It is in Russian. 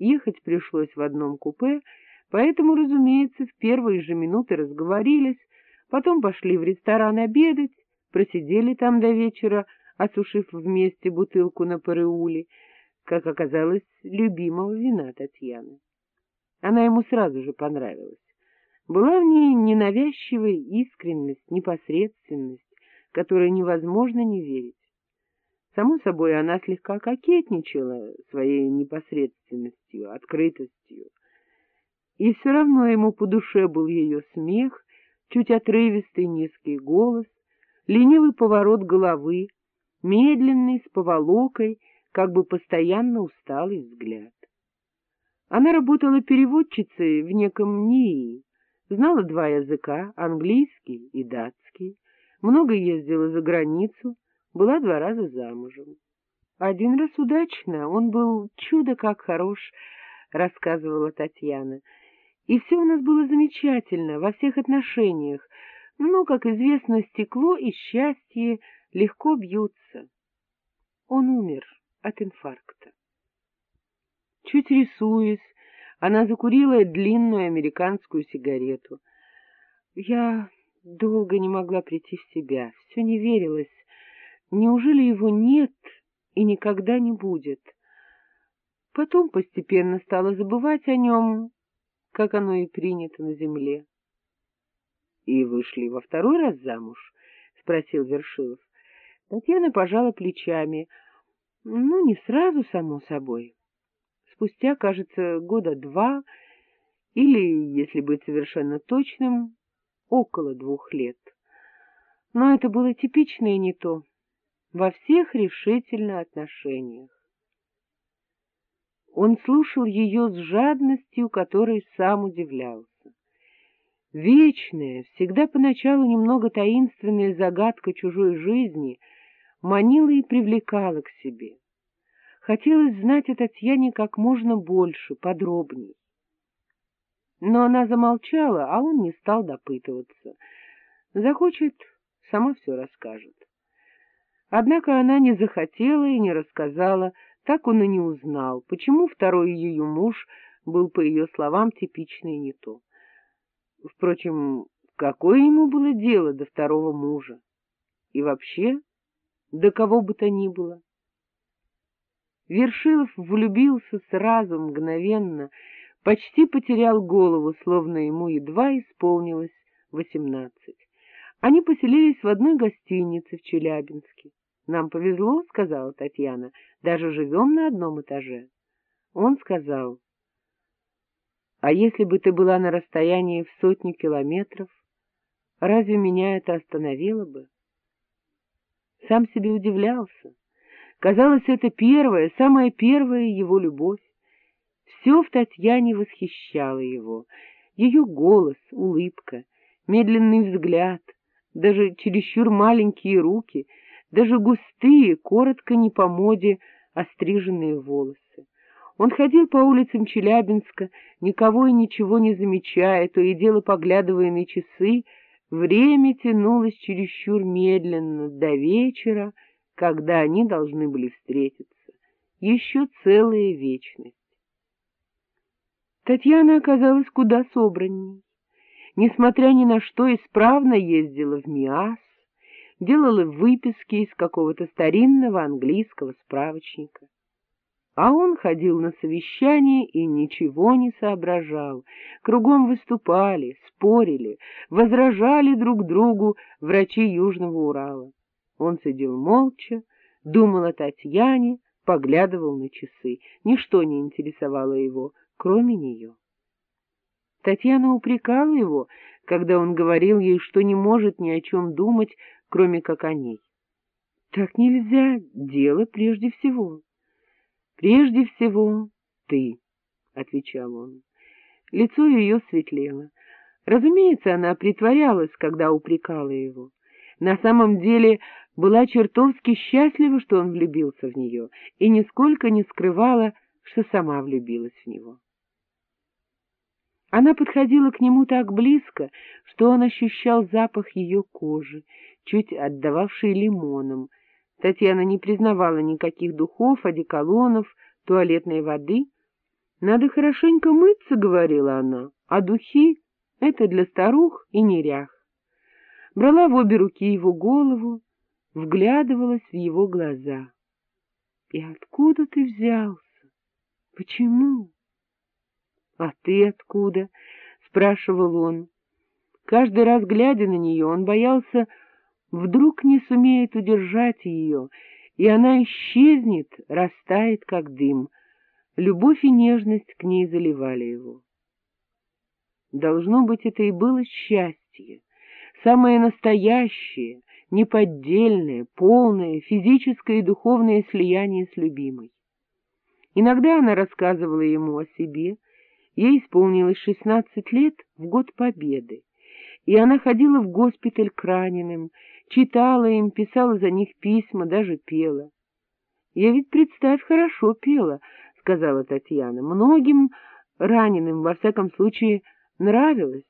Ехать пришлось в одном купе, поэтому, разумеется, в первые же минуты разговорились, потом пошли в ресторан обедать, просидели там до вечера, осушив вместе бутылку на пареуле, как оказалось, любимого вина Татьяны. Она ему сразу же понравилась. Была в ней ненавязчивая искренность, непосредственность, которой невозможно не верить. Само собой, она слегка кокетничала своей непосредственностью, открытостью. И все равно ему по душе был ее смех, чуть отрывистый низкий голос, ленивый поворот головы, медленный, с поволокой, как бы постоянно усталый взгляд. Она работала переводчицей в неком НИИ, знала два языка, английский и датский, много ездила за границу, была два раза замужем. Один раз удачно, он был чудо как хорош, рассказывала Татьяна. И все у нас было замечательно, во всех отношениях, но, как известно, стекло и счастье легко бьются. Он умер от инфаркта. Чуть рисуясь, она закурила длинную американскую сигарету. Я долго не могла прийти в себя, все не верилось. Неужели его нет и никогда не будет? Потом постепенно стала забывать о нем, как оно и принято на земле. — И вышли во второй раз замуж? — спросил Вершилов. Татьяна пожала плечами. — Ну, не сразу, само собой. Спустя, кажется, года два, или, если быть совершенно точным, около двух лет. Но это было типичное не то во всех решительно отношениях. Он слушал ее с жадностью, которой сам удивлялся. Вечная, всегда поначалу немного таинственная загадка чужой жизни манила и привлекала к себе. Хотелось знать о Татьяне как можно больше, подробней. Но она замолчала, а он не стал допытываться. Захочет, сама все расскажет. Однако она не захотела и не рассказала, так он и не узнал, почему второй ее муж был, по ее словам, типичный не то. Впрочем, какое ему было дело до второго мужа? И вообще, до кого бы то ни было? Вершилов влюбился сразу, мгновенно, почти потерял голову, словно ему едва исполнилось восемнадцать. Они поселились в одной гостинице в Челябинске. Нам повезло, — сказала Татьяна, — даже живем на одном этаже. Он сказал, — а если бы ты была на расстоянии в сотню километров, разве меня это остановило бы? Сам себе удивлялся. Казалось, это первая, самая первая его любовь. Все в Татьяне восхищало его. Ее голос, улыбка, медленный взгляд, даже чересчур маленькие руки — даже густые, коротко не по моде, остриженные волосы. Он ходил по улицам Челябинска, никого и ничего не замечая, то и дело поглядывая на часы, время тянулось чересчур медленно до вечера, когда они должны были встретиться. Еще целая вечность. Татьяна оказалась куда собранней. Несмотря ни на что, исправно ездила в МИАС, делала выписки из какого-то старинного английского справочника. А он ходил на совещания и ничего не соображал. Кругом выступали, спорили, возражали друг другу врачи Южного Урала. Он сидел молча, думал о Татьяне, поглядывал на часы. Ничто не интересовало его, кроме нее. Татьяна упрекала его, когда он говорил ей, что не может ни о чем думать, кроме как о ней. Так нельзя, дело прежде всего. Прежде всего ты, — отвечал он. Лицо ее светлело. Разумеется, она притворялась, когда упрекала его. На самом деле была чертовски счастлива, что он влюбился в нее, и нисколько не скрывала, что сама влюбилась в него. Она подходила к нему так близко, что он ощущал запах ее кожи, чуть отдававший лимоном. Татьяна не признавала никаких духов, одеколонов, туалетной воды, — Надо хорошенько мыться, — говорила она, — а духи — это для старух и нерях. Брала в обе руки его голову, вглядывалась в его глаза. — И откуда ты взялся? Почему? — А ты откуда? — спрашивал он. Каждый раз, глядя на нее, он боялся, вдруг не сумеет удержать ее, и она исчезнет, растает, как дым. Любовь и нежность к ней заливали его. Должно быть, это и было счастье, самое настоящее, неподдельное, полное физическое и духовное слияние с любимой. Иногда она рассказывала ему о себе, ей исполнилось шестнадцать лет в год Победы, и она ходила в госпиталь к раненым, читала им, писала за них письма, даже пела. Я ведь, представь, хорошо пела, — сказала Татьяна. Многим раненым, во всяком случае, нравилось.